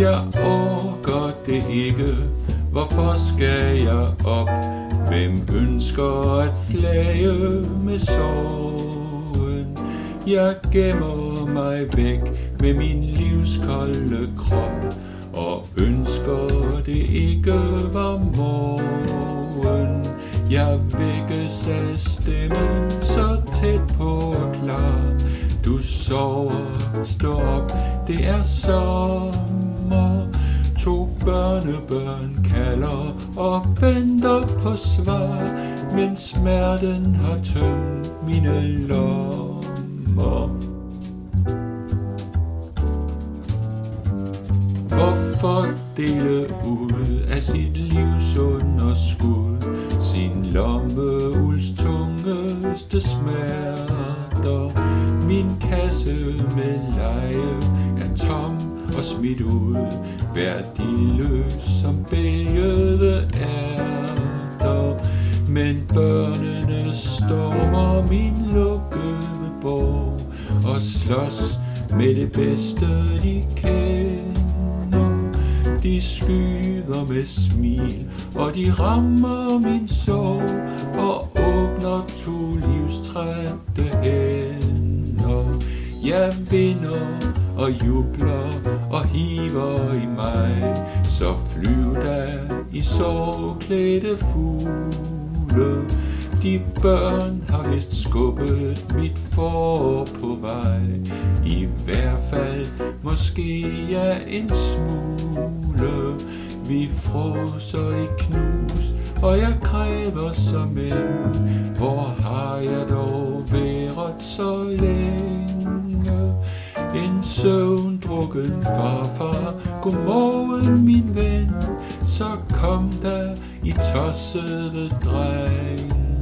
Jeg orker det ikke, hvorfor skal jeg op? Hvem ønsker at flage med sorgen? Jeg gemmer mig væk med min livskolde krop Og ønsker det ikke var morgen. Jeg vækkes af stemmen så tæt på og klar Du sover, stå op, det er sommer. To børnebørn kalder og venter på svar Men smerten har tømt mine lommer. Hvorfor dele ud af sit livs underskud Sin lomme lommeuls tungeste smerter. Min kasse med leje er tom og smidt ud. Værdiløs som bælgede ærter Men børnene stormer min lukkede borg Og slås med det bedste de kender. De skyder med smil Og de rammer min sorg Og åbner to livstrætte hænder. Jeg vinder og jubler og hiver i mig Så flyv der i sorgklædte fugle. De børn har vist skubbet mit for på vej. I hvert fald måske jeg en smule. Vi froser i knus og jeg kræver som en Hvor har jeg dog været så længe? En søvndrukken farfar. Godmorgen min ven Så kom der i tossede dreng.